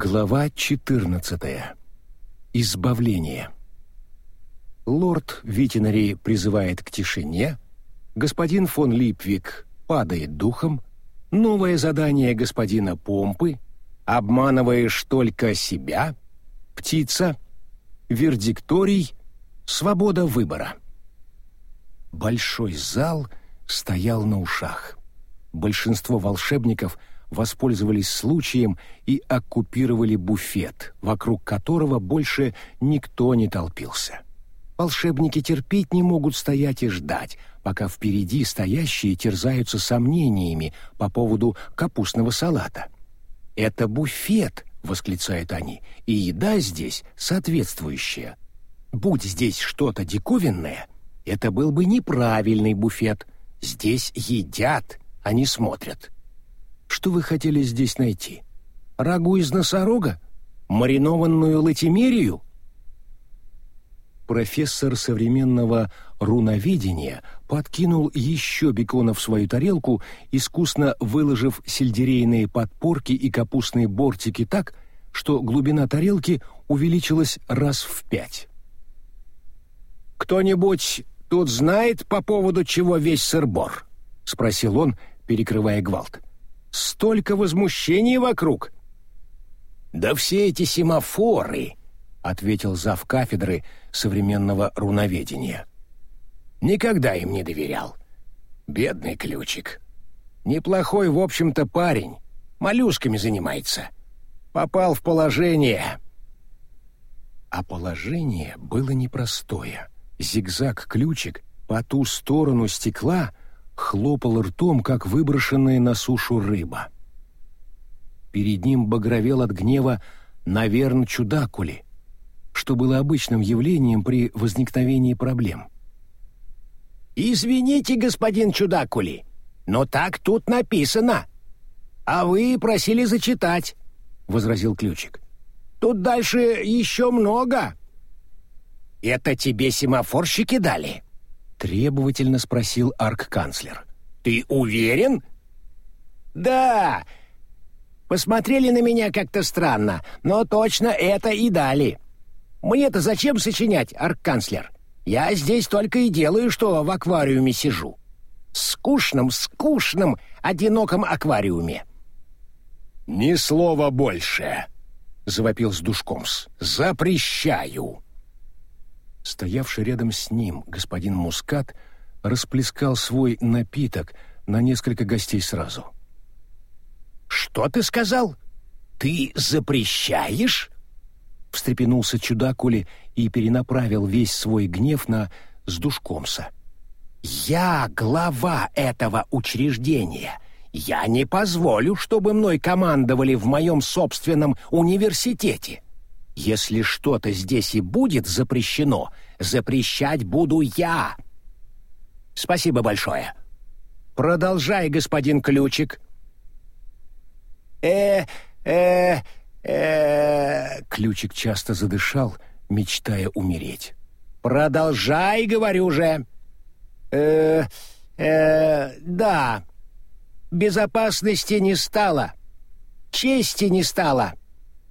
Глава 14. Избавление. Лорд Витинари призывает к тишине, господин фон Липвик падает духом, новое задание господина Помпы, обманываешь только себя, птица, вердикторий, свобода выбора. Большой зал стоял на ушах. Большинство волшебников воспользовались случаем и оккупировали буфет, вокруг которого больше никто не толпился. Волшебники терпеть не могут стоять и ждать, пока впереди стоящие терзаются сомнениями по поводу капустного салата. «Это буфет!» — восклицают они, — «и еда здесь соответствующая. Будь здесь что-то диковинное, это был бы неправильный буфет. Здесь едят, а не смотрят». Что вы хотели здесь найти? Рагу из носорога? Маринованную латимерию? Профессор современного руноведения подкинул еще бекона в свою тарелку, искусно выложив сельдерейные подпорки и капустные бортики так, что глубина тарелки увеличилась раз в пять. «Кто-нибудь тут знает, по поводу чего весь сыр-бор?» — спросил он, перекрывая гвалт. Столько возмущений вокруг. Да все эти семафоры, ответил зав кафедры современного руноведения. Никогда им не доверял. Бедный ключик. Неплохой, в общем-то, парень. Моллюсками занимается. Попал в положение. А положение было непростое. Зигзаг-ключик по ту сторону стекла — хлопал ртом, как выброшенная на сушу рыба. Перед ним багровел от гнева наверн чудакули, что было обычным явлением при возникновении проблем. «Извините, господин чудакули, но так тут написано. А вы просили зачитать», — возразил ключик. «Тут дальше еще много». «Это тебе семафорщики дали?» Требовательно спросил арк-канцлер. «Ты уверен?» «Да. Посмотрели на меня как-то странно, но точно это и дали. Мне-то зачем сочинять, арк-канцлер? Я здесь только и делаю, что в аквариуме сижу. Скучном, скучном, одиноком аквариуме». «Ни слова больше!» — завопил с душкомс. «Запрещаю!» Стоявший рядом с ним господин Мускат расплескал свой напиток на несколько гостей сразу. «Что ты сказал? Ты запрещаешь?» Встрепенулся чудак Оли и перенаправил весь свой гнев на Сдушкомса. «Я глава этого учреждения. Я не позволю, чтобы мной командовали в моем собственном университете. Если что-то здесь и будет запрещено, запрещать буду я. Спасибо большое. Продолжай, господин Ключик. Э, э, э, Ключик часто задышал, мечтая умереть. Продолжай, говорю же. Э, э, да. Безопасности не стало. Чести не стало.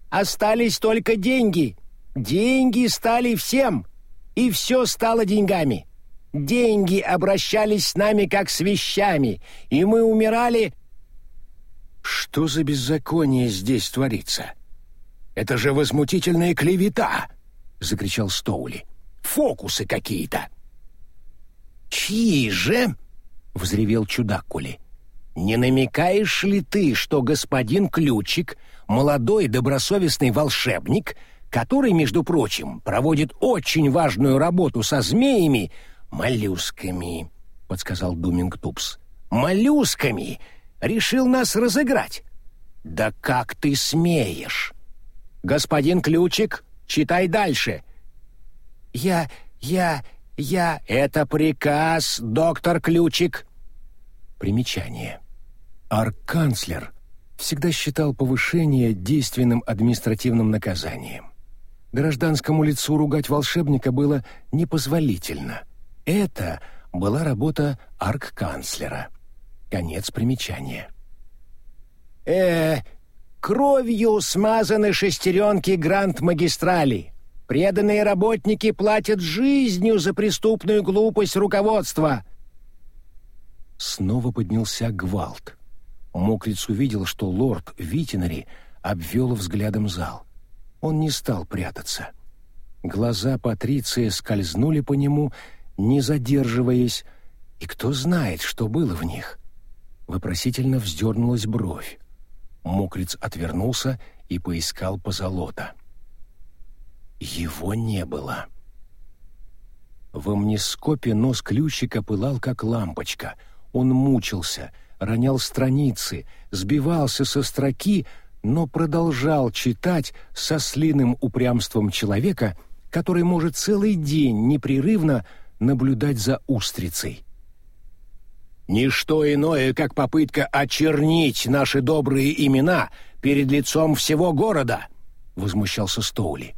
Остались только деньги. Деньги стали всем, и все стало деньгами. Деньги обращались с нами как с вещами, и мы умирали... Что за беззаконие здесь творится? Это же возмутительная клевета! — закричал Стоули. «Фокусы какие-то!» «Чьи же?» — взревел чудак Кули. «Не намекаешь ли ты, что господин Ключик молодой добросовестный волшебник, который, между прочим, проводит очень важную работу со змеями, моллюсками, — подсказал Думинг Тупс. Моллюсками! Решил нас разыграть. Да как ты смеешь? Господин Ключик, читай дальше. Я, я, я... Это приказ, доктор Ключик. Примечание. Арканцлер всегда считал повышение действенным административным наказанием. Гражданскому лицу ругать волшебника было непозволительно. Это была работа арк-канцлера. Конец примечания. э Кровью смазаны шестеренки Гранд-магистрали. Преданные работники платят жизнью за преступную глупость руководства. Снова поднялся гвалт. Мокриц увидел, что лорд Витинари обвел взглядом зал. Он не стал прятаться. Глаза Патриции скользнули по нему, не задерживаясь, и кто знает, что было в них. Вопросительно вздернулась бровь. Мокриц отвернулся и поискал позолота. Его не было. В амнископе нос ключика пылал, как лампочка. Он мучился, ронял страницы, сбивался со строки, но продолжал читать со слиным упрямством человека, который может целый день непрерывно наблюдать за устрицей. Ничто иное, как попытка очернить наши добрые имена перед лицом всего города, возмущался Стоули.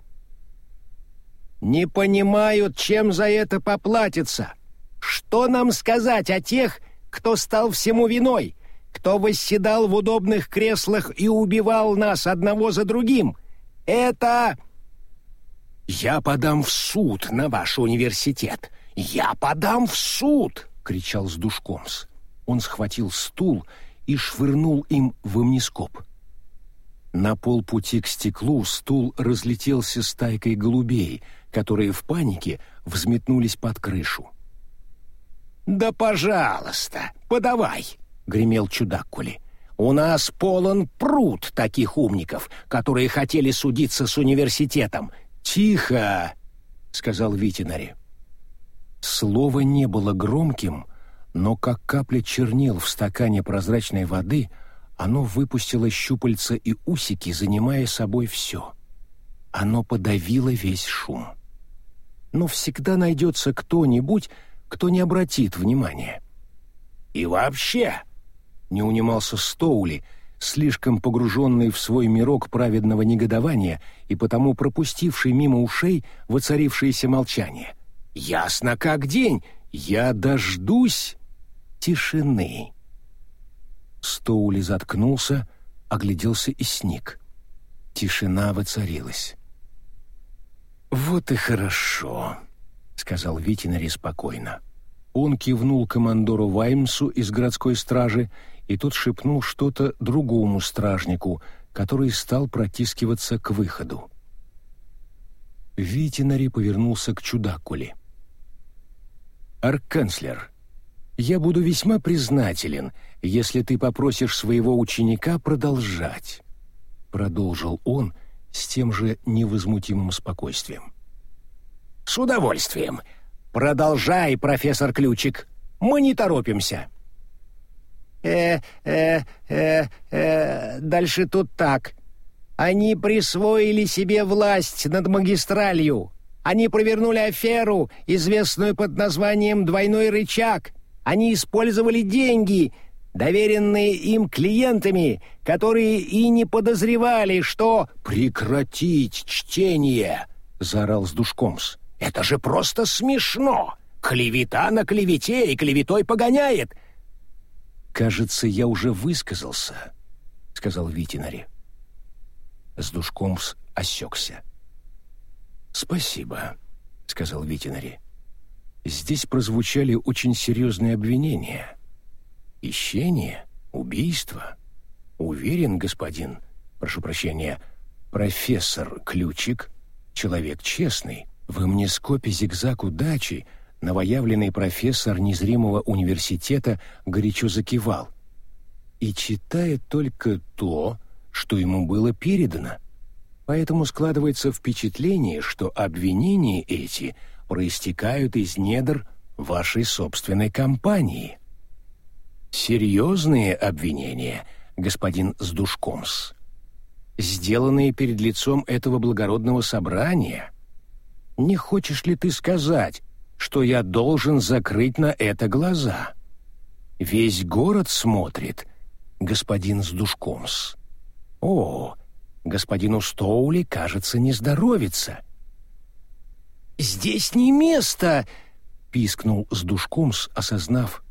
Не понимают, чем за это поплатиться. Что нам сказать о тех, кто стал всему виной, кто восседал в удобных креслах и убивал нас одного за другим? Это я подам в суд на ваш университет. Я подам в суд кричал с Сдушкомс. Он схватил стул и швырнул им в амнископ. На полпути к стеклу стул разлетелся стайкой голубей, которые в панике взметнулись под крышу. «Да пожалуйста, подавай!» — гремел чудак Кули. «У нас полон пруд таких умников, которые хотели судиться с университетом. Тихо!» — сказал Витинари. Слово не было громким, но как капля чернил в стакане прозрачной воды, оно выпустило щупальца и усики, занимая собой все. Оно подавило весь шум. Но всегда найдется кто-нибудь, кто не обратит внимания. «И вообще!» — не унимался Стоули, слишком погруженный в свой мирок праведного негодования и потому пропустивший мимо ушей воцарившееся молчание. Ясно как день, я дождусь тишины. Стоули заткнулся, огляделся и сник. Тишина воцарилась. «Вот и хорошо», — сказал Витинари спокойно. Он кивнул командору Ваймсу из городской стражи, и тот шепнул что-то другому стражнику, который стал протискиваться к выходу. Витинари повернулся к чудакуле. «Арканцлер, я буду весьма признателен, если ты попросишь своего ученика продолжать», — продолжил он с тем же невозмутимым спокойствием. «С удовольствием. Продолжай, профессор Ключик. Мы не торопимся». «Э-э-э-э, дальше тут так. Они присвоили себе власть над магистралью». Они провернули аферу, известную под названием «двойной рычаг». Они использовали деньги, доверенные им клиентами, которые и не подозревали, что... «Прекратить чтение!» — заорал Сдушкомс. «Это же просто смешно! Клевета на клевете и клеветой погоняет!» «Кажется, я уже высказался», — сказал Витинари. Сдушкомс осекся. «Спасибо», — сказал Витинари. «Здесь прозвучали очень серьезные обвинения. Ищение, убийство. Уверен, господин, прошу прощения, профессор Ключик, человек честный, в амнископе «Зигзаг удачи» новоявленный профессор незримого университета горячо закивал. И читает только то, что ему было передано — Поэтому складывается впечатление, что обвинения эти проистекают из недр вашей собственной компании. Серьезные обвинения, господин Сдушкомс, сделанные перед лицом этого благородного собрания. Не хочешь ли ты сказать, что я должен закрыть на это глаза? Весь город смотрит, господин Сдушкомс. О, Господину Стоули, кажется, не здоровится. «Здесь не место!» — пискнул с душком, осознав,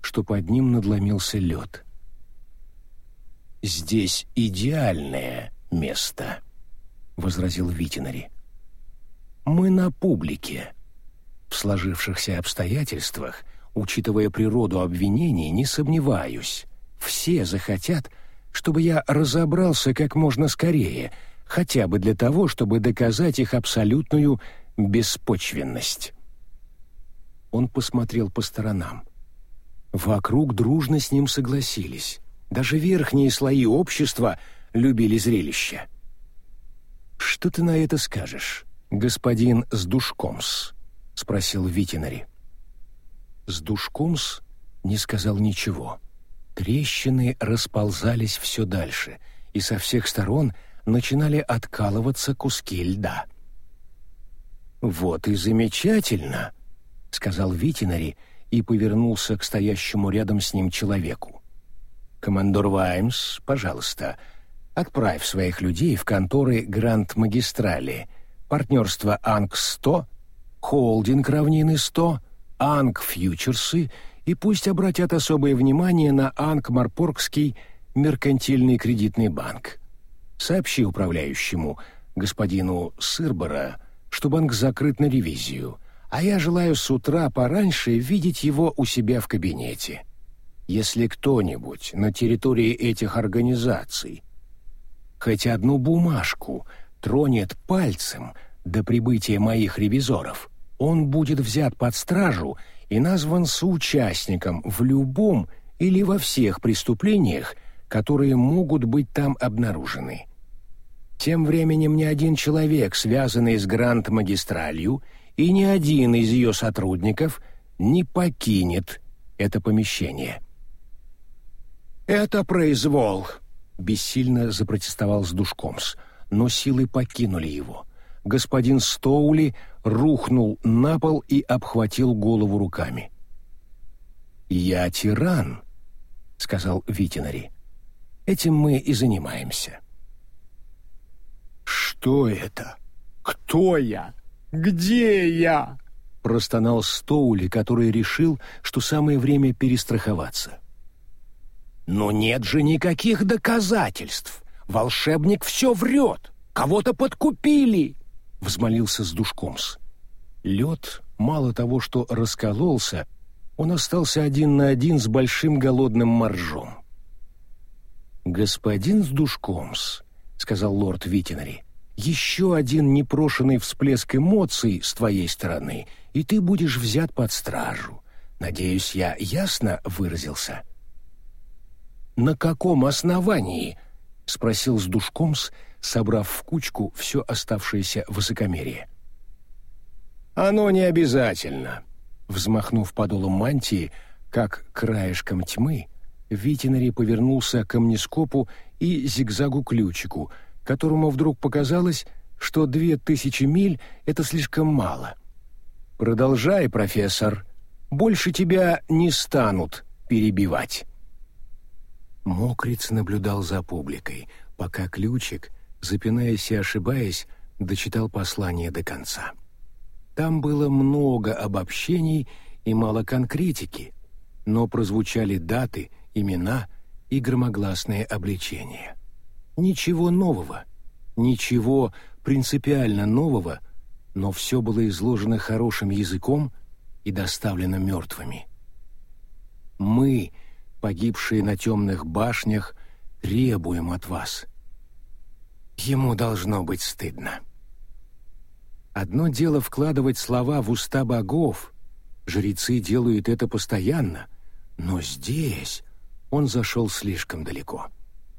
что под ним надломился лед. здесь идеальное место», — возразил Витинари. «Мы на публике. В сложившихся обстоятельствах, учитывая природу обвинений, не сомневаюсь, все захотят, чтобы я разобрался как можно скорее, хотя бы для того, чтобы доказать их абсолютную беспочвенность». Он посмотрел по сторонам. Вокруг дружно с ним согласились. Даже верхние слои общества любили зрелище. «Что ты на это скажешь, господин Сдушкомс?» — спросил Витинари. Сдушкомс не сказал ничего. Трещины расползались все дальше, и со всех сторон начинали откалываться куски льда. «Вот и замечательно!» — сказал Витинари и повернулся к стоящему рядом с ним человеку. «Командор Ваймс, пожалуйста, отправь своих людей в конторы Гранд Магистрали, партнерство Анг-100, Холдинг Равнины-100, Анг-Фьючерсы и пусть обратят особое внимание на Анг-Марпоргский меркантильный кредитный банк. Сообщи управляющему, господину Сырбора, что банк закрыт на ревизию — а я желаю с утра пораньше видеть его у себя в кабинете. Если кто-нибудь на территории этих организаций хоть одну бумажку тронет пальцем до прибытия моих ревизоров, он будет взят под стражу и назван соучастником в любом или во всех преступлениях, которые могут быть там обнаружены. Тем временем ни один человек, связанный с Гранд-магистралью, и ни один из ее сотрудников не покинет это помещение. «Это произвол», — бессильно запротестовал Сдушкомс, но силы покинули его. Господин Стоули рухнул на пол и обхватил голову руками. «Я тиран», — сказал Витинари. «Этим мы и занимаемся». «Что это? Кто я?» Где я?» — простонал Стоули, который решил, что самое время перестраховаться. «Но нет же никаких доказательств! Волшебник все врет! Кого-то подкупили!» — взмолился с душкомс. Лед, мало того, что раскололся, он остался один на один с большим голодным моржом. «Господин Сдушкомс», — сказал лорд Витинари, еще один непрошенный всплеск эмоций с твоей стороны, и ты будешь взят под стражу. Надеюсь, я ясно выразился?» «На каком основании?» — спросил с душкомс, собрав в кучку все оставшееся высокомерие. «Оно не обязательно», — взмахнув подолом мантии, как краешком тьмы, Витинари повернулся к амнископу и зигзагу-ключику — которому вдруг показалось, что две тысячи миль — это слишком мало. «Продолжай, профессор. Больше тебя не станут перебивать». Мокриц наблюдал за публикой, пока Ключик, запинаясь и ошибаясь, дочитал послание до конца. Там было много обобщений и мало конкретики, но прозвучали даты, имена и громогласные обличения. Ничего нового, ничего принципиально нового, но все было изложено хорошим языком и доставлено мертвыми. Мы, погибшие на темных башнях, требуем от вас. Ему должно быть стыдно. Одно дело вкладывать слова в уста богов, жрецы делают это постоянно, но здесь он зашел слишком далеко.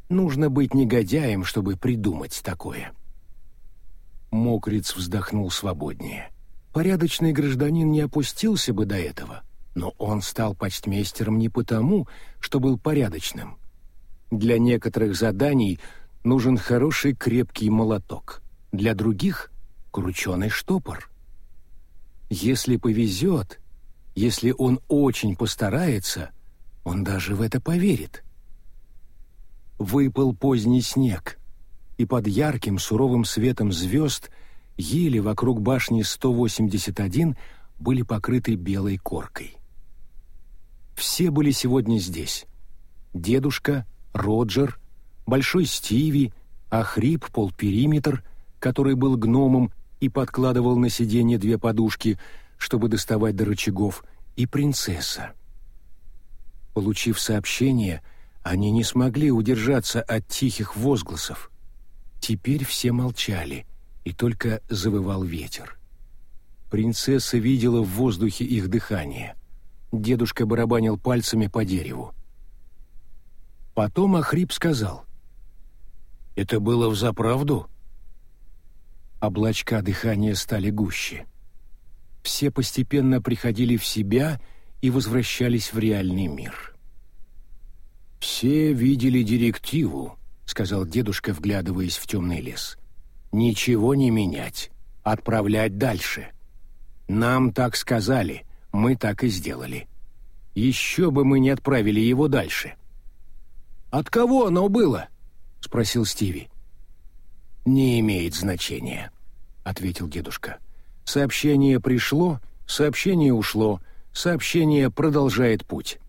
Нужно быть негодяем, чтобы придумать такое. Мокриц вздохнул свободнее. Порядочный гражданин не опустился бы до этого, но он стал почтмейстером не потому, что был порядочным. Для некоторых заданий нужен хороший крепкий молоток, для других — крученый штопор. Если повезет, если он очень постарается, он даже в это поверит — Выпал поздний снег, и под ярким суровым светом звезд ели вокруг башни 181 были покрыты белой коркой. Все были сегодня здесь. Дедушка, Роджер, Большой Стиви, Ахрип полпериметр, который был гномом и подкладывал на сиденье две подушки, чтобы доставать до рычагов, и принцесса. Получив сообщение, они не смогли удержаться от тихих возгласов. Теперь все молчали, и только завывал ветер. Принцесса видела в воздухе их дыхание. Дедушка барабанил пальцами по дереву. Потом Ахрип сказал. «Это было взаправду?» Облачка дыхания стали гуще. Все постепенно приходили в себя и возвращались в реальный мир. «Все видели директиву», — сказал дедушка, вглядываясь в темный лес. «Ничего не менять, отправлять дальше. Нам так сказали, мы так и сделали. Еще бы мы не отправили его дальше». «От кого оно было?» — спросил Стиви. «Не имеет значения», — ответил дедушка. «Сообщение пришло, сообщение ушло, сообщение продолжает путь».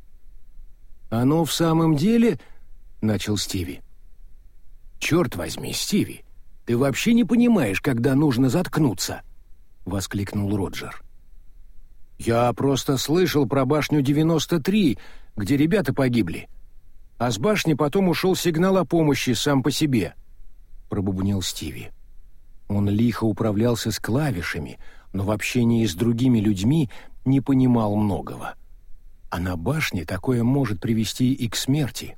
«Оно в самом деле...» — начал Стиви. «Черт возьми, Стиви, ты вообще не понимаешь, когда нужно заткнуться!» — воскликнул Роджер. «Я просто слышал про башню 93, где ребята погибли. А с башни потом ушел сигнал о помощи сам по себе», — пробубнил Стиви. Он лихо управлялся с клавишами, но в общении с другими людьми не понимал многого. А на башне такое может привести и к смерти.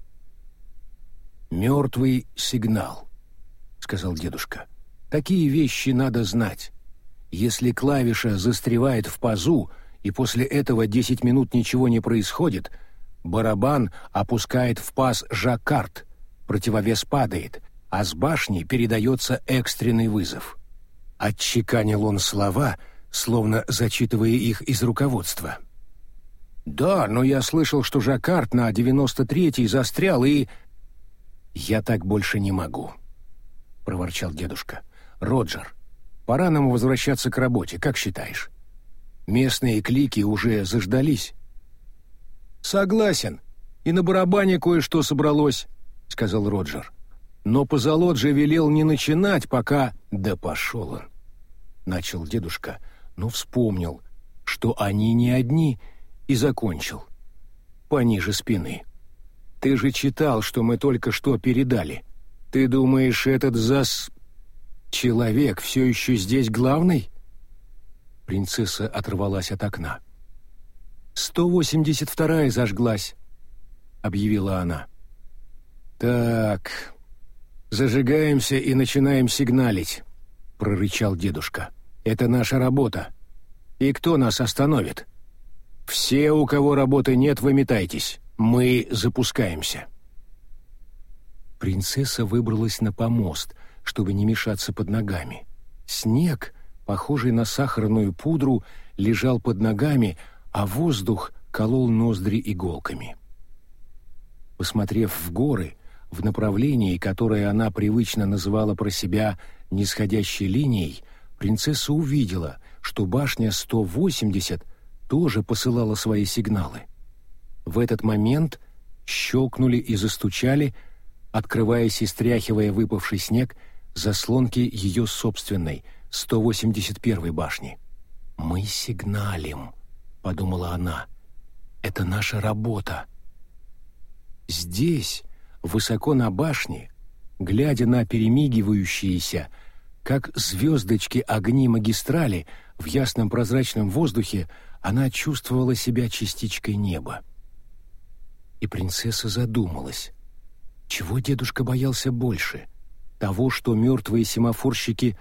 «Мертвый сигнал», — сказал дедушка. «Такие вещи надо знать. Если клавиша застревает в пазу, и после этого десять минут ничего не происходит, барабан опускает в паз жаккард, противовес падает, а с башни передается экстренный вызов». Отчеканил он слова, словно зачитывая их из руководства. «Да, но я слышал, что Жаккард на 93-й застрял и...» «Я так больше не могу», — проворчал дедушка. «Роджер, пора нам возвращаться к работе, как считаешь? Местные клики уже заждались». «Согласен. И на барабане кое-что собралось», — сказал Роджер. «Но позолот же велел не начинать, пока...» «Да пошел он», — начал дедушка, но вспомнил, что они не одни, и закончил. Пониже спины. Ты же читал, что мы только что передали. Ты думаешь, этот зас... Человек все еще здесь главный?» Принцесса оторвалась от окна. «Сто восемьдесят вторая зажглась», — объявила она. «Так, зажигаемся и начинаем сигналить», — прорычал дедушка. «Это наша работа. И кто нас остановит?» «Все, у кого работы нет, выметайтесь. Мы запускаемся». Принцесса выбралась на помост, чтобы не мешаться под ногами. Снег, похожий на сахарную пудру, лежал под ногами, а воздух колол ноздри иголками. Посмотрев в горы, в направлении, которое она привычно называла про себя нисходящей линией, принцесса увидела, что башня 180 тоже посылала свои сигналы. В этот момент щелкнули и застучали, открываясь и стряхивая выпавший снег, заслонки ее собственной, 181-й башни. «Мы сигналим», — подумала она. «Это наша работа». Здесь, высоко на башне, глядя на перемигивающиеся, как звездочки огни магистрали в ясном прозрачном воздухе, она чувствовала себя частичкой неба. И принцесса задумалась, чего дедушка боялся больше? Того, что мертвые семафорщики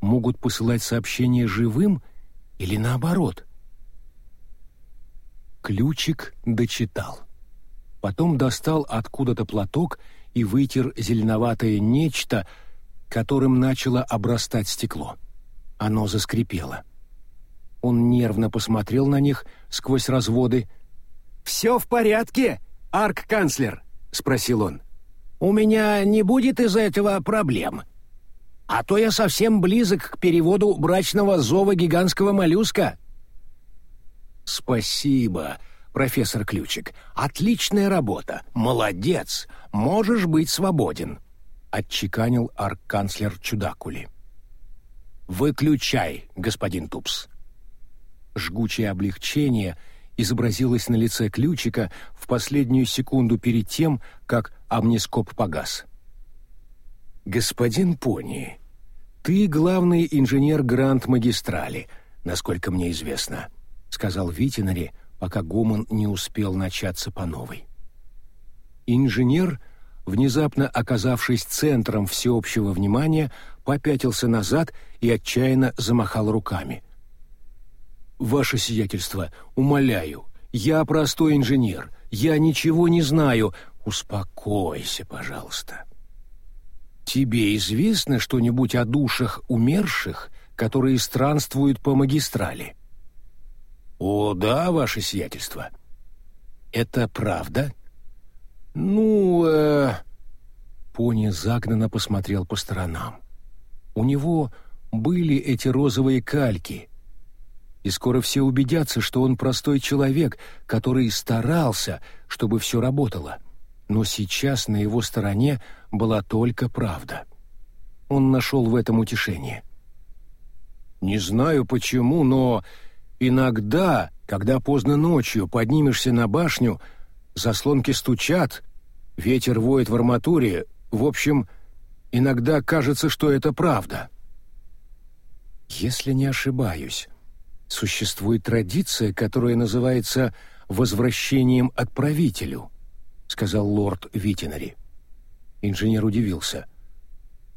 могут посылать сообщения живым или наоборот? Ключик дочитал. Потом достал откуда-то платок и вытер зеленоватое нечто, которым начало обрастать стекло. Оно заскрипело. Он нервно посмотрел на них сквозь разводы. «Все в порядке, арк-канцлер?» — спросил он. «У меня не будет из-за этого проблем. А то я совсем близок к переводу брачного зова гигантского моллюска». «Спасибо», профессор Ключик. Отличная работа. Молодец. Можешь быть свободен», — отчеканил арканцлер Чудакули. «Выключай, господин Тупс». Жгучее облегчение изобразилось на лице Ключика в последнюю секунду перед тем, как амнископ погас. «Господин Пони, ты главный инженер Гранд-магистрали, насколько мне известно», — сказал Витинари, пока гомон не успел начаться по новой. Инженер, внезапно оказавшись центром всеобщего внимания, попятился назад и отчаянно замахал руками. «Ваше сиятельство, умоляю, я простой инженер, я ничего не знаю. Успокойся, пожалуйста». «Тебе известно что-нибудь о душах умерших, которые странствуют по магистрали?» «О, да, ваше сиятельство». «Это правда?» «Ну, э...» Пони загнанно посмотрел по сторонам. У него были эти розовые кальки. И скоро все убедятся, что он простой человек, который старался, чтобы все работало. Но сейчас на его стороне была только правда. Он нашел в этом утешение. «Не знаю почему, но Иногда, когда поздно ночью поднимешься на башню, заслонки стучат, ветер воет в арматуре, в общем, иногда кажется, что это правда. Если не ошибаюсь, существует традиция, которая называется «возвращением отправителю», — сказал лорд Витинари. Инженер удивился.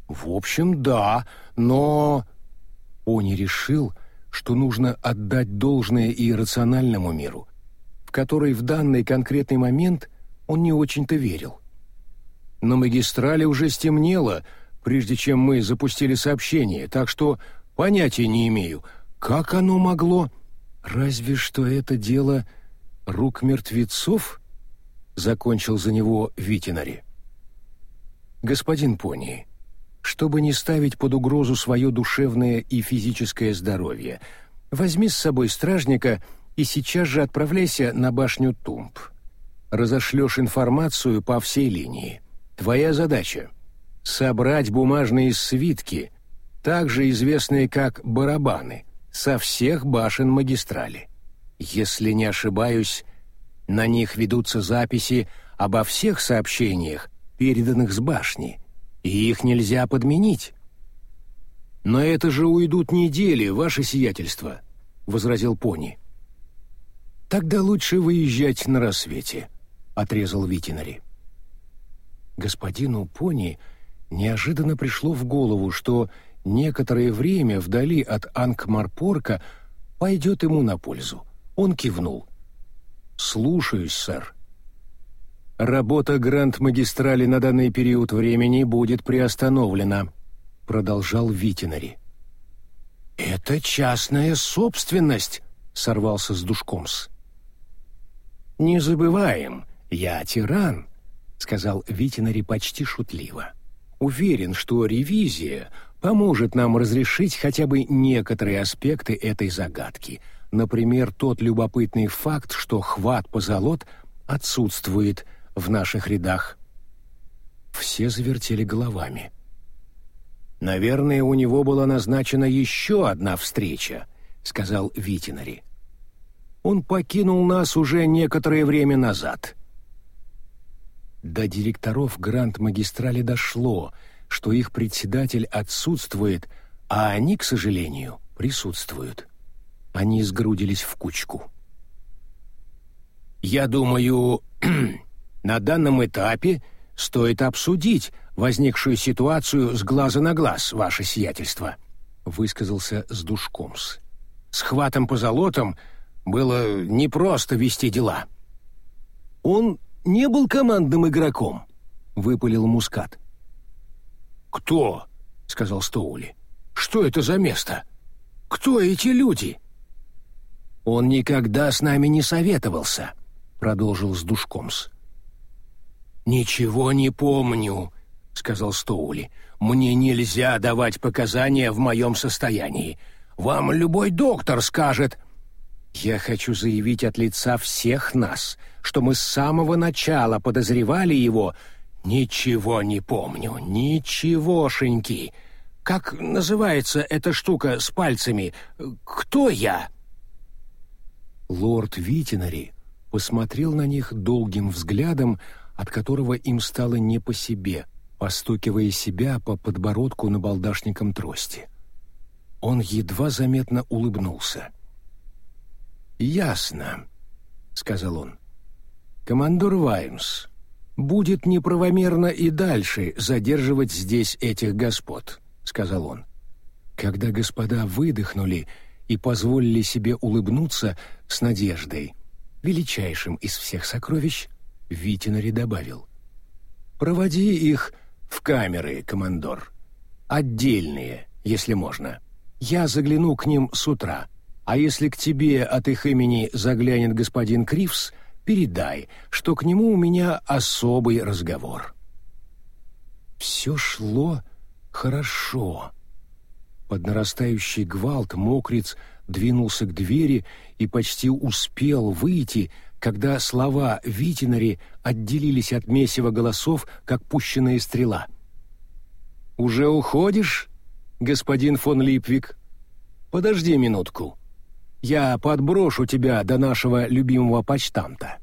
«В общем, да, но...» Они решил, что нужно отдать должное и иррациональному миру, в который в данный конкретный момент он не очень-то верил. На магистрали уже стемнело, прежде чем мы запустили сообщение, так что понятия не имею, как оно могло... Разве что это дело рук мертвецов? Закончил за него Витинари. Господин Пони, чтобы не ставить под угрозу свое душевное и физическое здоровье. Возьми с собой стражника и сейчас же отправляйся на башню Тумб. Разошлешь информацию по всей линии. Твоя задача — собрать бумажные свитки, также известные как барабаны, со всех башен магистрали. Если не ошибаюсь, на них ведутся записи обо всех сообщениях, переданных с башни — и их нельзя подменить. «Но это же уйдут недели, ваше сиятельство», — возразил Пони. «Тогда лучше выезжать на рассвете», — отрезал Витинари. Господину Пони неожиданно пришло в голову, что некоторое время вдали от Ангмарпорка пойдет ему на пользу. Он кивнул. «Слушаюсь, сэр». Работа Гранд-магистрали на данный период времени будет приостановлена, продолжал Витинари. Это частная собственность, сорвался с Душкомс. Не забываем, я тиран, сказал Витинари почти шутливо. Уверен, что ревизия поможет нам разрешить хотя бы некоторые аспекты этой загадки. Например, тот любопытный факт, что хват позолот отсутствует в наших рядах. Все завертели головами. «Наверное, у него была назначена еще одна встреча», — сказал Витинари. «Он покинул нас уже некоторое время назад». До директоров Гранд-магистрали дошло, что их председатель отсутствует, а они, к сожалению, присутствуют. Они сгрудились в кучку. «Я думаю, На данном этапе стоит обсудить возникшую ситуацию с глаза на глаз, ваше сиятельство», — высказался Сдушкомс. «С хватом по золотам было непросто вести дела». «Он не был командным игроком», — выпалил Мускат. «Кто?» — сказал Стоули. «Что это за место? Кто эти люди?» «Он никогда с нами не советовался», — продолжил Сдушкомс. «Ничего не помню», — сказал Стоули. «Мне нельзя давать показания в моем состоянии. Вам любой доктор скажет...» Я хочу заявить от лица всех нас, что мы с самого начала подозревали его. Ничего не помню, ничегошеньки. Как называется эта штука с пальцами? Кто я?» Лорд Витинари посмотрел на них долгим взглядом, от которого им стало не по себе, постукивая себя по подбородку на балдашником трости. Он едва заметно улыбнулся. «Ясно», — сказал он. «Командор Ваймс, будет неправомерно и дальше задерживать здесь этих господ», — сказал он. Когда господа выдохнули и позволили себе улыбнуться с надеждой, величайшим из всех сокровищ, Витинари добавил. «Проводи их в камеры, командор. Отдельные, если можно. Я загляну к ним с утра. А если к тебе от их имени заглянет господин Кривс, передай, что к нему у меня особый разговор». Все шло хорошо. Под нарастающий гвалт мокриц двинулся к двери и почти успел выйти, когда слова Витинари отделились от месива голосов, как пущенная стрела. «Уже уходишь, господин фон Липвик? Подожди минутку. Я подброшу тебя до нашего любимого почтамта».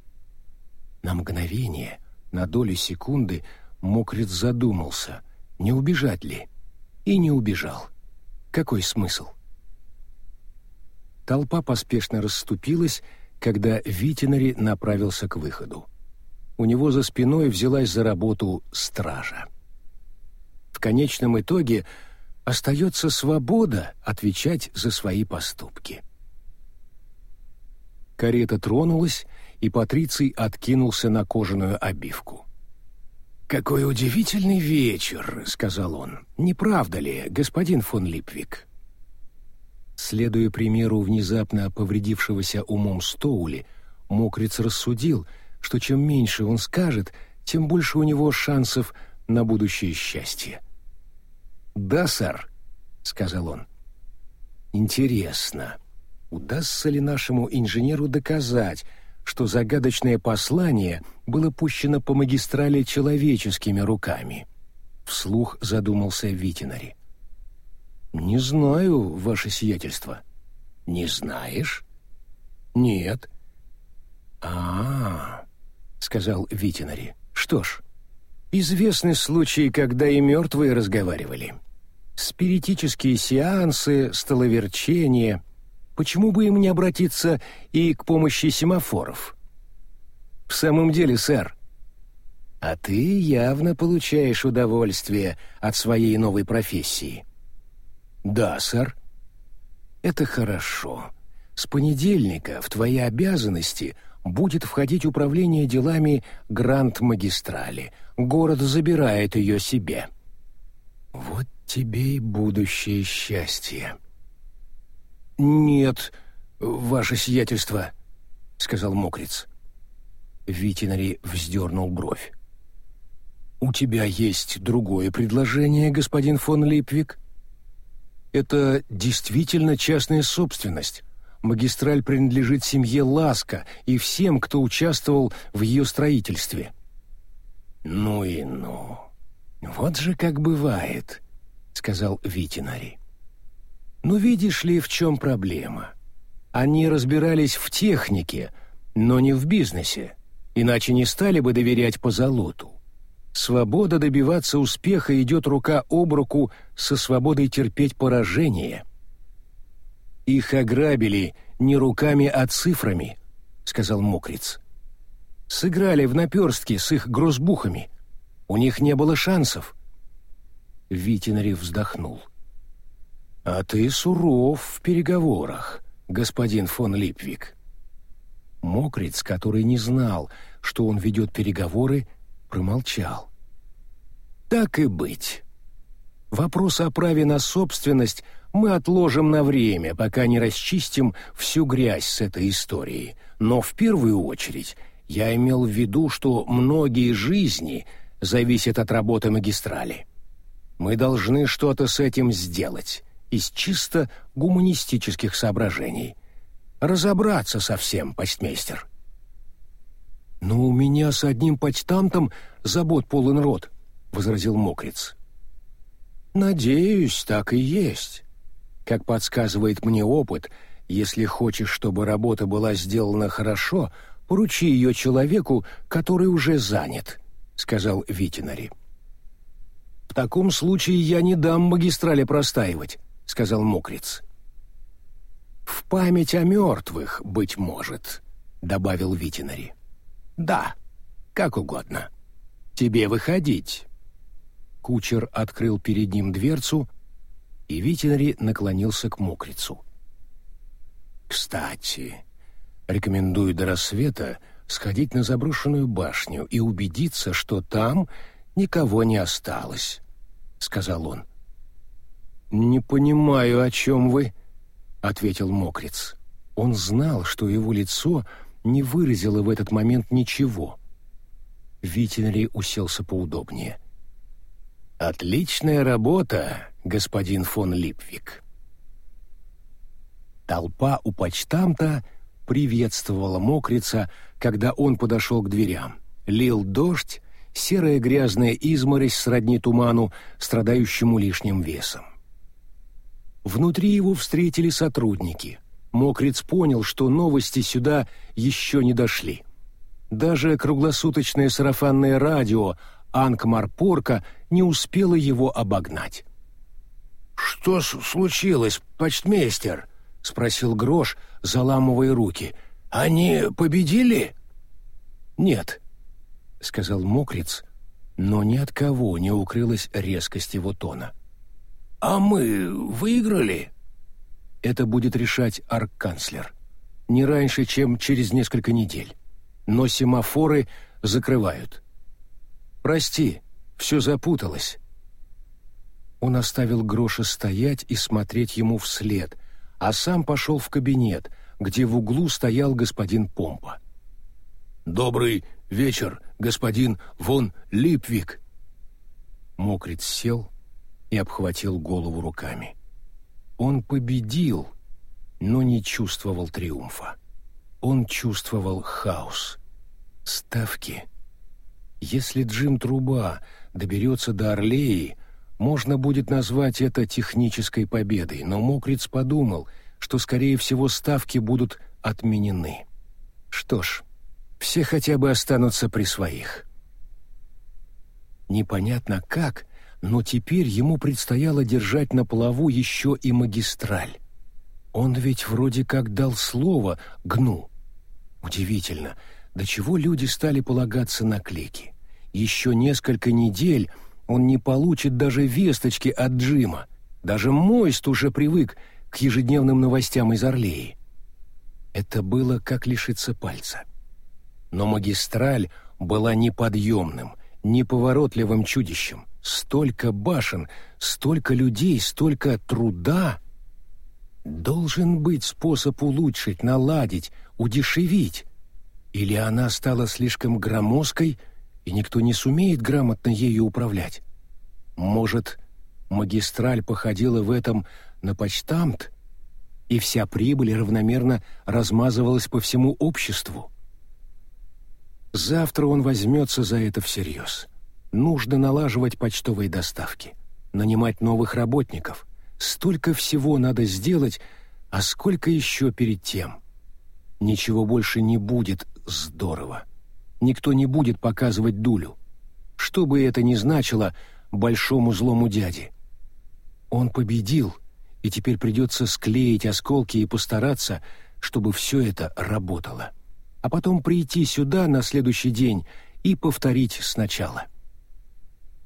На мгновение, на долю секунды, Мокрец задумался, не убежать ли, и не убежал. Какой смысл? Толпа поспешно расступилась, когда Витинари направился к выходу. У него за спиной взялась за работу стража. В конечном итоге остается свобода отвечать за свои поступки. Карета тронулась, и Патриций откинулся на кожаную обивку. «Какой удивительный вечер», — сказал он. «Не правда ли, господин фон Липвик?» Следуя примеру внезапно повредившегося умом Стоули, Мокриц рассудил, что чем меньше он скажет, тем больше у него шансов на будущее счастье. «Да, сэр», — сказал он. «Интересно, удастся ли нашему инженеру доказать, что загадочное послание было пущено по магистрали человеческими руками?» Вслух задумался Витинари. «Не знаю, ваше сиятельство». «Не знаешь?» «Нет». «А-а-а», сказал Витинари. «Что ж, известны случаи, когда и мертвые разговаривали. Спиритические сеансы, столоверчение. Почему бы им не обратиться и к помощи семафоров?» «В самом деле, сэр», а ты явно получаешь удовольствие от своей новой профессии. «Да, сэр». «Это хорошо. С понедельника в твои обязанности будет входить управление делами Гранд-магистрали. Город забирает ее себе». «Вот тебе и будущее счастье». «Нет, ваше сиятельство», — сказал мокриц. Витинари вздернул бровь. «У тебя есть другое предложение, господин фон Липвик?» Это действительно частная собственность. Магистраль принадлежит семье Ласка и всем, кто участвовал в ее строительстве. Ну и ну. Вот же как бывает, сказал Витинари. Ну видишь ли, в чем проблема? Они разбирались в технике, но не в бизнесе, иначе не стали бы доверять по золоту. Свобода добиваться успеха идет рука об руку со свободой терпеть поражение. «Их ограбили не руками, а цифрами», — сказал Мокриц. «Сыграли в наперстки с их грозбухами. У них не было шансов». Витинари вздохнул. «А ты суров в переговорах, господин фон Липвик». Мокриц, который не знал, что он ведет переговоры, — промолчал. «Так и быть. Вопрос о праве на собственность мы отложим на время, пока не расчистим всю грязь с этой историей. Но в первую очередь я имел в виду, что многие жизни зависят от работы магистрали. Мы должны что-то с этим сделать, из чисто гуманистических соображений. разобраться со всем, почтмейстер. «Но у меня с одним почтамтом забот полон рот», — возразил Мокриц. «Надеюсь, так и есть. Как подсказывает мне опыт, если хочешь, чтобы работа была сделана хорошо, поручи ее человеку, который уже занят», — сказал Витинари. «В таком случае я не дам магистрали простаивать», — сказал Мокриц. «В память о мертвых, быть может», — добавил Витинари. «Да, как угодно. Тебе выходить». Кучер открыл перед ним дверцу, и Витинари наклонился к мокрицу. «Кстати, рекомендую до рассвета сходить на заброшенную башню и убедиться, что там никого не осталось», — сказал он. «Не понимаю, о чем вы», — ответил мокриц. Он знал, что его лицо — не выразила в этот момент ничего. Витинри уселся поудобнее. «Отличная работа, господин фон Липвик». Толпа у почтамта приветствовала мокрица, когда он подошел к дверям. Лил дождь, серая грязная изморозь сродни туману, страдающему лишним весом. Внутри его встретили сотрудники — Мокриц понял, что новости сюда еще не дошли. Даже круглосуточное сарафанное радио Анкмарпорка не успело его обогнать. «Что случилось, почтмейстер?» — спросил Грош, заламывая руки. «Они победили?» «Нет», — сказал Мокриц, но ни от кого не укрылась резкость его тона. «А мы выиграли?» Это будет решать арканцлер. Не раньше, чем через несколько недель. Но семафоры закрывают. Прости, все запуталось. Он оставил Гроша стоять и смотреть ему вслед, а сам пошел в кабинет, где в углу стоял господин Помпа. «Добрый вечер, господин Вон Липвик!» Мокриц сел и обхватил голову руками. Он победил, но не чувствовал триумфа. Он чувствовал хаос. Ставки. Если Джим Труба доберется до Орлеи, можно будет назвать это технической победой, но Мокриц подумал, что, скорее всего, ставки будут отменены. Что ж, все хотя бы останутся при своих. Непонятно как, но теперь ему предстояло держать на плаву еще и магистраль. Он ведь вроде как дал слово «гну». Удивительно, до чего люди стали полагаться на клики. Еще несколько недель он не получит даже весточки от Джима. Даже Мойст уже привык к ежедневным новостям из Орлеи. Это было как лишиться пальца. Но магистраль была неподъемным, неповоротливым чудищем. Столько башен, столько людей, столько труда. Должен быть способ улучшить, наладить, удешевить. Или она стала слишком громоздкой, и никто не сумеет грамотно ею управлять. Может, магистраль походила в этом на почтамт, и вся прибыль равномерно размазывалась по всему обществу. Завтра он возьмется за это всерьез. Нужно налаживать почтовые доставки, нанимать новых работников. Столько всего надо сделать, а сколько еще перед тем. Ничего больше не будет здорово. Никто не будет показывать дулю. Что бы это ни значило большому злому дяде. Он победил, и теперь придется склеить осколки и постараться, чтобы все это работало. А потом прийти сюда на следующий день и повторить сначала.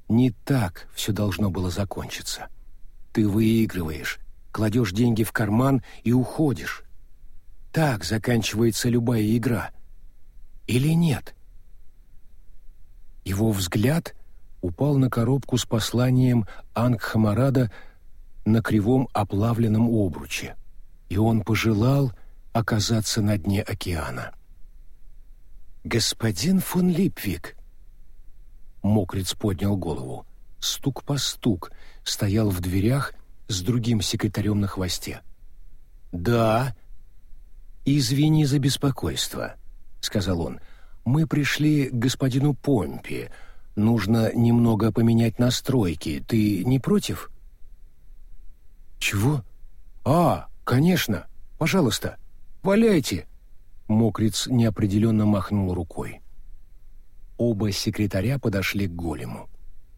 Не так все должно было закончиться. Ты выигрываешь, кладешь деньги в карман и уходишь. Так заканчивается любая игра. Или нет? Его взгляд упал на коробку с посланием Ангхамарада на кривом оплавленном обруче, и он пожелал оказаться на дне океана. «Господин фон Липвик», Мокриц поднял голову. Стук по стук стоял в дверях с другим секретарем на хвосте. «Да». «Извини за беспокойство», — сказал он. «Мы пришли к господину Помпи. Нужно немного поменять настройки. Ты не против?» «Чего? А, конечно. Пожалуйста, валяйте!» Мокриц неопределенно махнул рукой. Оба секретаря подошли к голему.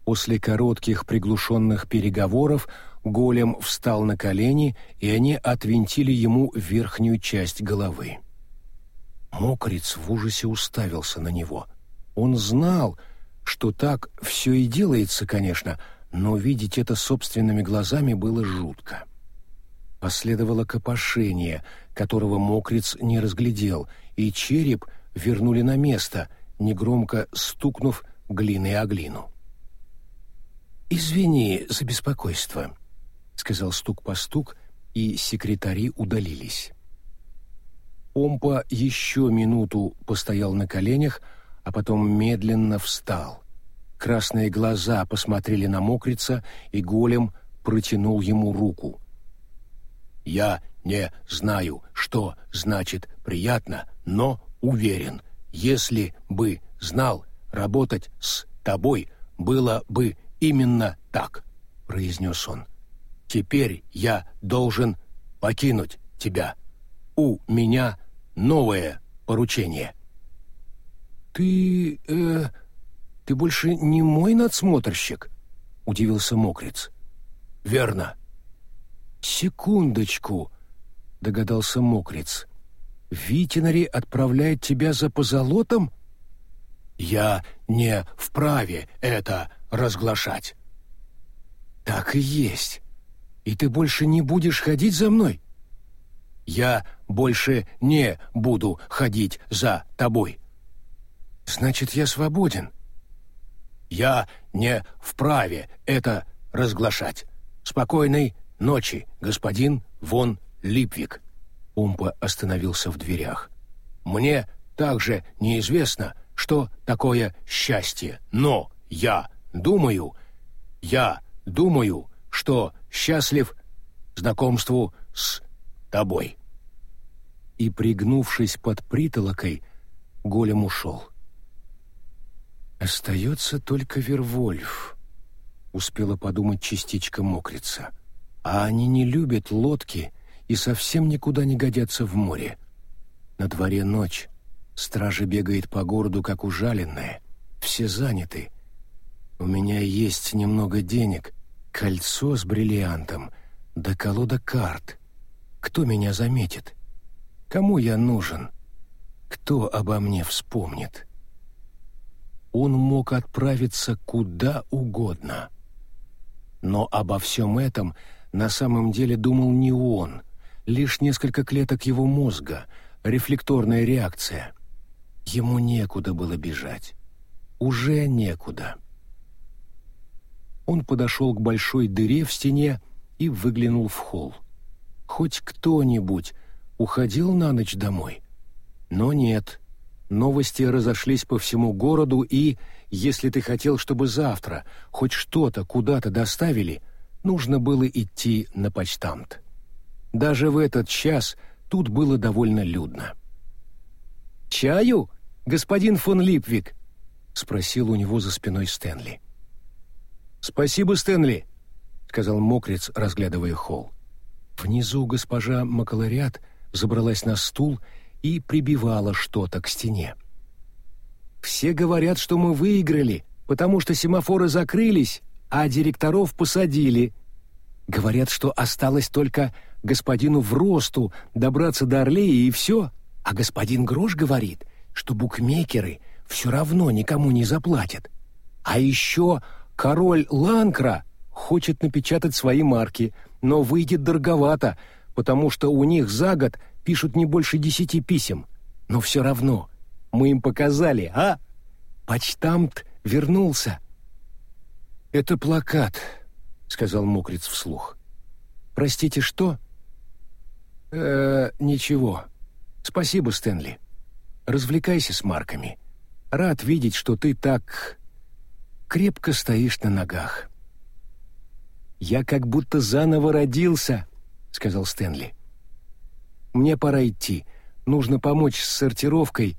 После коротких приглушенных переговоров голем встал на колени, и они отвинтили ему верхнюю часть головы. Мокриц в ужасе уставился на него. Он знал, что так все и делается, конечно, но видеть это собственными глазами было жутко. Последовало копошение, которого мокриц не разглядел, и череп вернули на место, негромко стукнув глиной о глину. «Извини за беспокойство», — сказал стук по стук, и секретари удалились. Омпа еще минуту постоял на коленях, а потом медленно встал. Красные глаза посмотрели на мокрица, и голем протянул ему руку. «Я не знаю, что значит «приятно», но уверен, если бы знал, работать с тобой было бы именно так», — произнес он. «Теперь я должен покинуть тебя. У меня новое поручение». «Ты... э... ты больше не мой надсмотрщик?» — удивился Мокриц. «Верно». «Секундочку», — догадался Мокриц. «Витинари отправляет тебя за позолотом?» «Я не вправе это разглашать». «Так и есть. И ты больше не будешь ходить за мной?» «Я больше не буду ходить за тобой». «Значит, я свободен». «Я не вправе это разглашать. Спокойной ночи, господин Вон Липвик». Умпа остановился в дверях. «Мне также неизвестно, что такое счастье, но я думаю, я думаю, что счастлив знакомству с тобой». И, пригнувшись под притолокой, голем ушел. «Остается только Вервольф», — успела подумать частичка мокрица. «А они не любят лодки и совсем никуда не годятся в море. На дворе ночь, стража бегает по городу, как ужаленная, все заняты. У меня есть немного денег, кольцо с бриллиантом, да колода карт. Кто меня заметит? Кому я нужен? Кто обо мне вспомнит? Он мог отправиться куда угодно. Но обо всем этом на самом деле думал не он, лишь несколько клеток его мозга, рефлекторная реакция. Ему некуда было бежать. Уже некуда. Он подошел к большой дыре в стене и выглянул в холл. Хоть кто-нибудь уходил на ночь домой? Но нет. Новости разошлись по всему городу, и, если ты хотел, чтобы завтра хоть что-то куда-то доставили, нужно было идти на почтамт. Даже в этот час тут было довольно людно. «Чаю, господин фон Липвик?» — спросил у него за спиной Стэнли. «Спасибо, Стэнли», — сказал Мокриц, разглядывая холл. Внизу госпожа Макалариат забралась на стул и прибивала что-то к стене. «Все говорят, что мы выиграли, потому что семафоры закрылись, а директоров посадили. Говорят, что осталось только господину Вросту добраться до Орлея и все, а господин Грош говорит, что букмекеры все равно никому не заплатят. А еще Король Ланкра хочет напечатать свои марки, но выйдет дороговато, потому что у них за год пишут не больше десяти писем. Но все равно мы им показали, а? Почтамт вернулся. «Это плакат», — сказал Мокриц вслух. «Простите, что?» «Э, ничего. Спасибо, Стэнли. Развлекайся с марками. Рад видеть, что ты так крепко стоишь на ногах. «Я как будто заново родился», — сказал Стэнли. «Мне пора идти, Нужно помочь с сортировкой.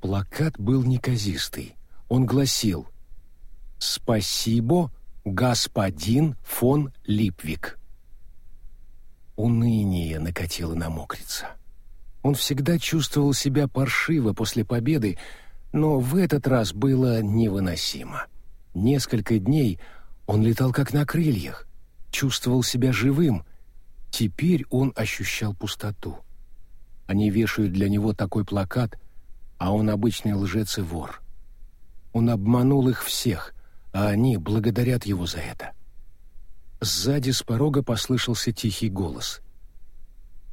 Плакат был неказистый. Он гласил «Спасибо, господин фон Липвик». Уныние накатило на мокрица. Он всегда чувствовал себя паршиво после победы, но в этот раз было невыносимо. Несколько дней он летал как на крыльях, чувствовал себя живым. Теперь он ощущал пустоту. Они вешают для него такой плакат, а он обычный лжец и вор. Он обманул их всех, а они благодарят его за это. Сзади с порога послышался тихий голос.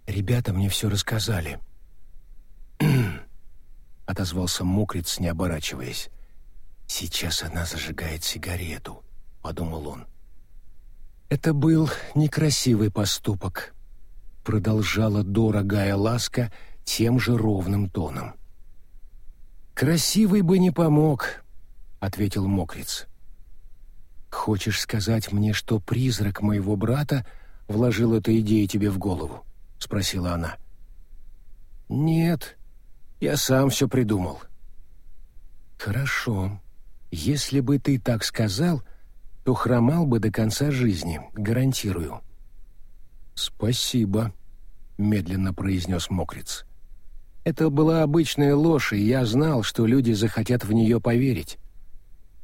«Ребята мне все рассказали». отозвался мокрец, не оборачиваясь. «Сейчас она зажигает сигарету», — подумал он. «Это был некрасивый поступок», — продолжала дорогая ласка тем же ровным тоном. «Красивый бы не помог», — ответил мокрец. «Хочешь сказать мне, что призрак моего брата вложил эту идею тебе в голову?» — спросила она. «Нет, я сам все придумал». «Хорошо. Если бы ты так сказал, то хромал бы до конца жизни, гарантирую». «Спасибо», — медленно произнес Мокриц. «Это была обычная ложь, и я знал, что люди захотят в нее поверить.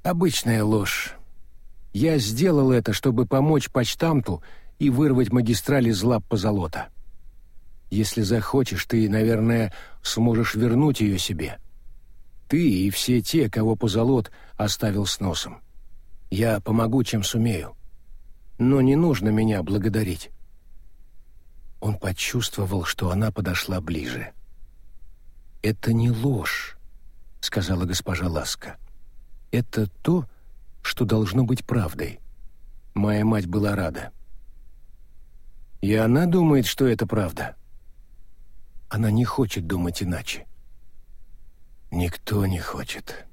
Обычная ложь. Я сделал это, чтобы помочь почтамту и вырвать магистрали из лап позолота. Если захочешь, ты, наверное, сможешь вернуть ее себе. Ты и все те, кого позолот оставил с носом. Я помогу, чем сумею. Но не нужно меня благодарить». Он почувствовал, что она подошла ближе. «Это не ложь», — сказала госпожа Ласка. «Это то, что должно быть правдой. Моя мать была рада». «И она думает, что это правда?» Она не хочет думать иначе. «Никто не хочет.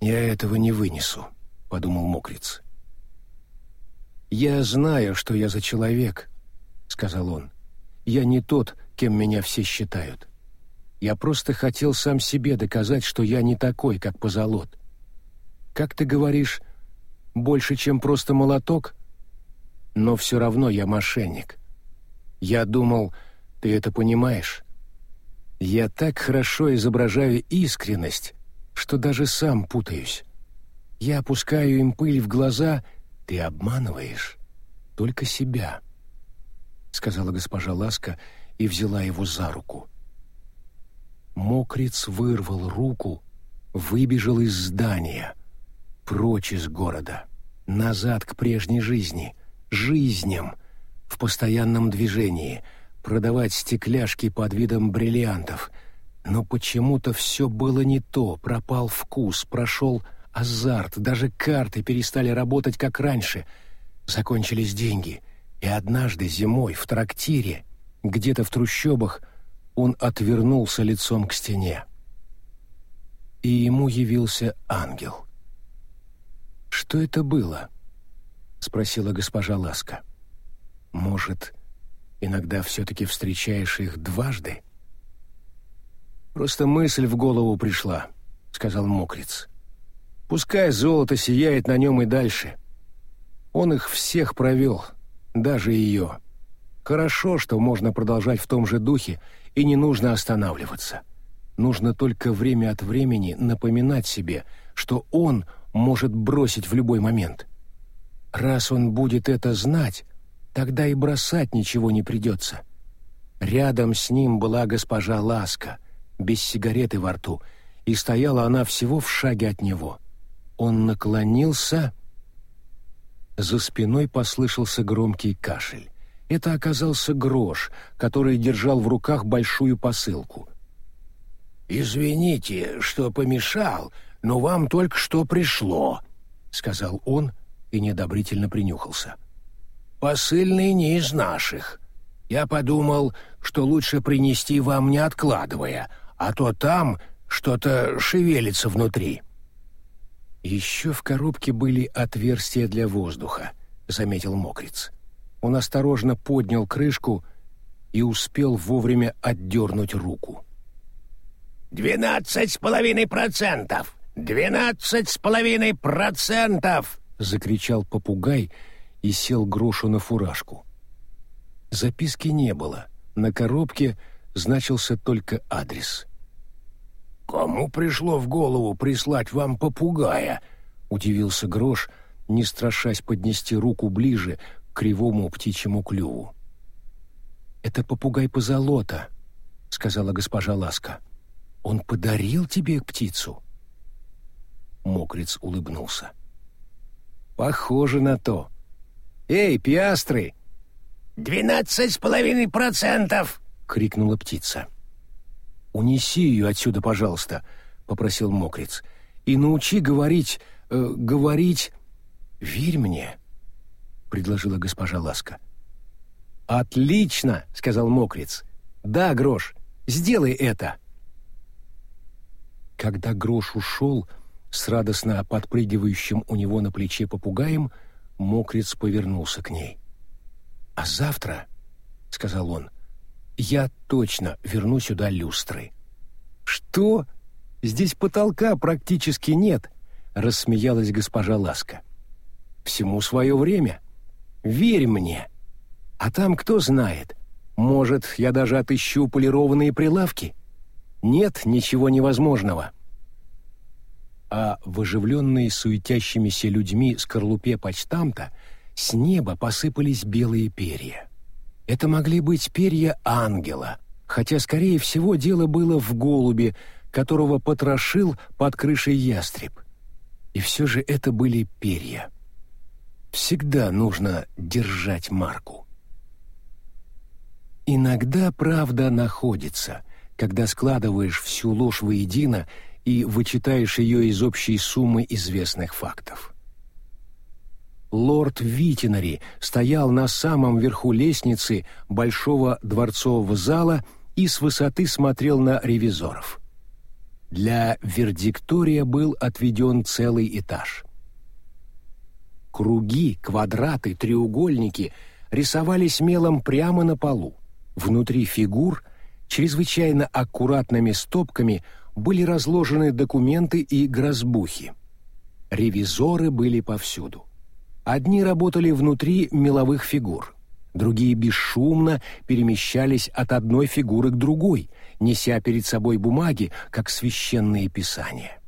Я этого не вынесу», — подумал Мокриц. «Я знаю, что я за человек», — сказал он. «Я не тот, кем меня все считают. Я просто хотел сам себе доказать, что я не такой, как позолот. Как ты говоришь, больше, чем просто молоток? Но все равно я мошенник. Я думал, ты это понимаешь. Я так хорошо изображаю искренность, что даже сам путаюсь. Я опускаю им пыль в глаза, ты обманываешь только себя, — сказала госпожа Ласка и взяла его за руку. Мокриц вырвал руку, выбежал из здания, прочь из города, назад к прежней жизни, жизням, в постоянном движении — продавать стекляшки под видом бриллиантов. Но почему-то все было не то, пропал вкус, прошел азарт, даже карты перестали работать как раньше. Закончились деньги, и однажды зимой в трактире, где-то в трущобах, он отвернулся лицом к стене. И ему явился ангел. «Что это было?» — спросила госпожа Ласка. «Может, иногда все-таки встречаешь их дважды?» «Просто мысль в голову пришла», — сказал Мокриц. «Пускай золото сияет на нем и дальше. Он их всех провел, даже ее. Хорошо, что можно продолжать в том же духе, и не нужно останавливаться. Нужно только время от времени напоминать себе, что он может бросить в любой момент. Раз он будет это знать, Тогда и бросать ничего не придется. Рядом с ним была госпожа Ласка, без сигареты во рту, и стояла она всего в шаге от него. Он наклонился... За спиной послышался громкий кашель. Это оказался грош, который держал в руках большую посылку. «Извините, что помешал, но вам только что пришло», — сказал он и неодобрительно принюхался. Посыльный не из наших. Я подумал, что лучше принести вам не откладывая, а то там что-то шевелится внутри». «Еще в коробке были отверстия для воздуха», — заметил Мокриц. Он осторожно поднял крышку и успел вовремя отдернуть руку. «Двенадцать с половиной процентов! Двенадцать с половиной процентов!» — закричал попугай и сел грошу на фуражку. Записки не было. На коробке значился только адрес. «Кому пришло в голову прислать вам попугая?» — удивился Грош, не страшась поднести руку ближе к кривому птичьему клюву. «Это попугай позолота», — сказала госпожа Ласка. «Он подарил тебе птицу?» Мокриц улыбнулся. «Похоже на то. Эй, пиастры!» «Двенадцать с половиной процентов!» — крикнула птица. «Унеси ее отсюда, пожалуйста», — попросил Мокриц. «И научи говорить... Э, говорить... Верь мне», — предложила госпожа Ласка. «Отлично!» — сказал Мокриц. «Да, Грош, сделай это!» Когда Грош ушел с радостно подпрыгивающим у него на плече попугаем, Мокриц повернулся к ней. «А завтра, — сказал он, — я точно верну сюда люстры». «Что? Здесь потолка практически нет», — рассмеялась госпожа Ласка. «Всему свое время. Верь мне. А там кто знает, может, я даже отыщу полированные прилавки? Нет ничего невозможного». А в оживленной суетящимися людьми скорлупе почтамта — с неба посыпались белые перья. Это могли быть перья ангела, хотя, скорее всего, дело было в голубе, которого потрошил под крышей ястреб. И все же это были перья. Всегда нужно держать марку. Иногда правда находится, когда складываешь всю ложь воедино и вычитаешь ее из общей суммы известных фактов лорд Витинари стоял на самом верху лестницы большого дворцового зала и с высоты смотрел на ревизоров. Для Вердиктория был отведен целый этаж. Круги, квадраты, треугольники рисовались мелом прямо на полу. Внутри фигур чрезвычайно аккуратными стопками были разложены документы и грозбухи. Ревизоры были повсюду. Одни работали внутри меловых фигур, другие бесшумно перемещались от одной фигуры к другой, неся перед собой бумаги, как священные писания.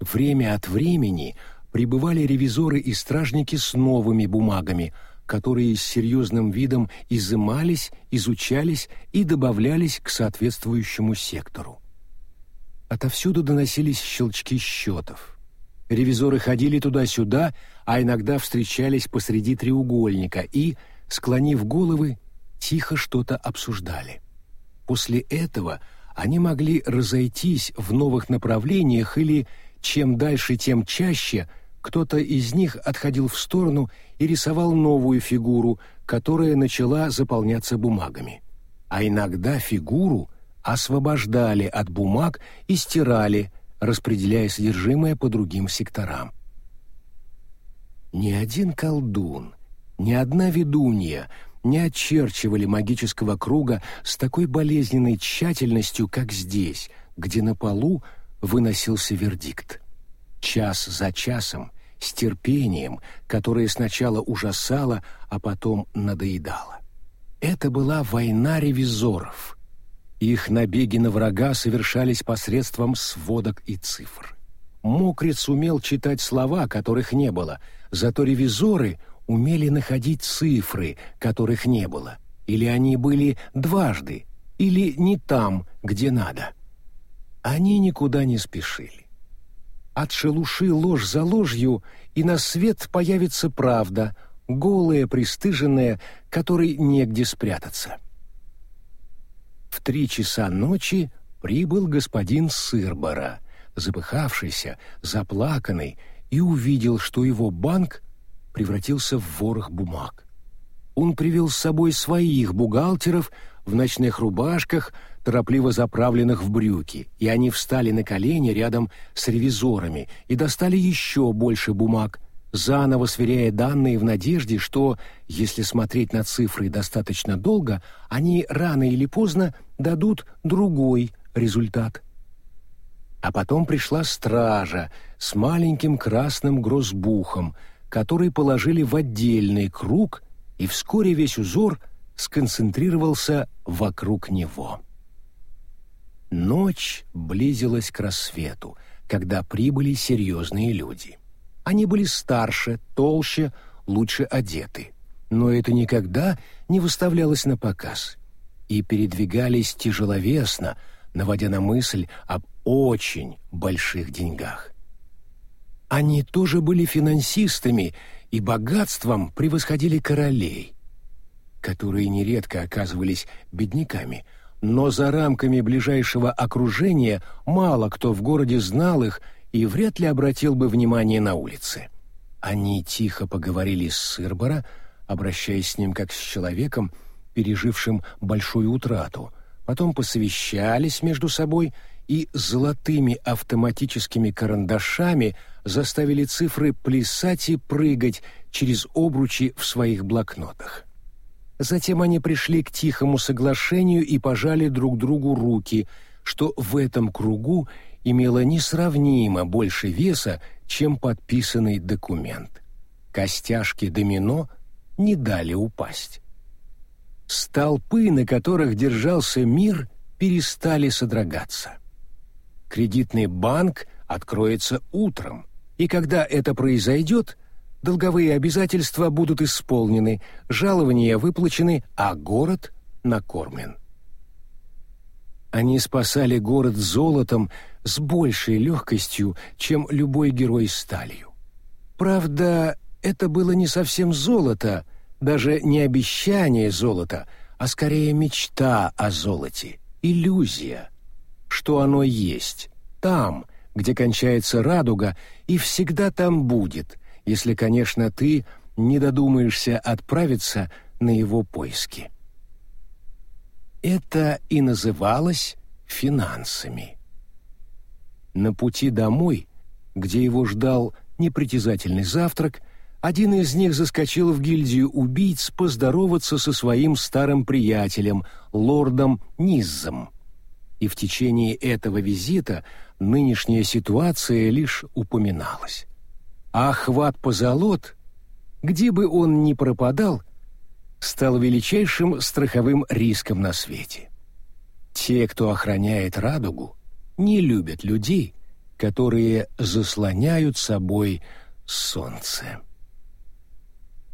Время от времени прибывали ревизоры и стражники с новыми бумагами, которые с серьезным видом изымались, изучались и добавлялись к соответствующему сектору. Отовсюду доносились щелчки счетов. Ревизоры ходили туда-сюда, а иногда встречались посреди треугольника и, склонив головы, тихо что-то обсуждали. После этого они могли разойтись в новых направлениях или, чем дальше, тем чаще, кто-то из них отходил в сторону и рисовал новую фигуру, которая начала заполняться бумагами. А иногда фигуру освобождали от бумаг и стирали, распределяя содержимое по другим секторам. Ни один колдун, ни одна ведунья не очерчивали магического круга с такой болезненной тщательностью, как здесь, где на полу выносился вердикт. Час за часом, с терпением, которое сначала ужасало, а потом надоедало. Это была война ревизоров — их набеги на врага совершались посредством сводок и цифр. Мокрец умел читать слова, которых не было, зато ревизоры умели находить цифры, которых не было, или они были дважды, или не там, где надо. Они никуда не спешили. Отшелуши ложь за ложью, и на свет появится правда, голая, пристыженная, которой негде спрятаться. В три часа ночи прибыл господин Сырбора, запыхавшийся, заплаканный, и увидел, что его банк превратился в ворох бумаг. Он привел с собой своих бухгалтеров в ночных рубашках, торопливо заправленных в брюки, и они встали на колени рядом с ревизорами и достали еще больше бумаг, заново сверяя данные в надежде, что, если смотреть на цифры достаточно долго, они рано или поздно дадут другой результат. А потом пришла стража с маленьким красным грозбухом, который положили в отдельный круг, и вскоре весь узор сконцентрировался вокруг него. Ночь близилась к рассвету, когда прибыли серьезные люди. Они были старше, толще, лучше одеты. Но это никогда не выставлялось на показ. И передвигались тяжеловесно, наводя на мысль об очень больших деньгах. Они тоже были финансистами и богатством превосходили королей, которые нередко оказывались бедняками, но за рамками ближайшего окружения мало кто в городе знал их и вряд ли обратил бы внимание на улице. Они тихо поговорили с Сырбора, обращаясь с ним как с человеком, пережившим большую утрату, потом посовещались между собой и золотыми автоматическими карандашами заставили цифры плясать и прыгать через обручи в своих блокнотах. Затем они пришли к тихому соглашению и пожали друг другу руки, что в этом кругу имела несравнимо больше веса, чем подписанный документ. Костяшки домино не дали упасть. Столпы, на которых держался мир, перестали содрогаться. Кредитный банк откроется утром, и когда это произойдет, долговые обязательства будут исполнены, жалования выплачены, а город накормлен. Они спасали город золотом с большей легкостью, чем любой герой сталью. Правда, это было не совсем золото, даже не обещание золота, а скорее мечта о золоте, иллюзия, что оно есть, там, где кончается радуга, и всегда там будет, если, конечно, ты не додумаешься отправиться на его поиски. Это и называлось финансами. На пути домой, где его ждал непритязательный завтрак, один из них заскочил в гильдию убийц поздороваться со своим старым приятелем, лордом Низзом. И в течение этого визита нынешняя ситуация лишь упоминалась. А охват позолот, где бы он ни пропадал, стал величайшим страховым риском на свете. Те, кто охраняет радугу, не любят людей, которые заслоняют собой солнце.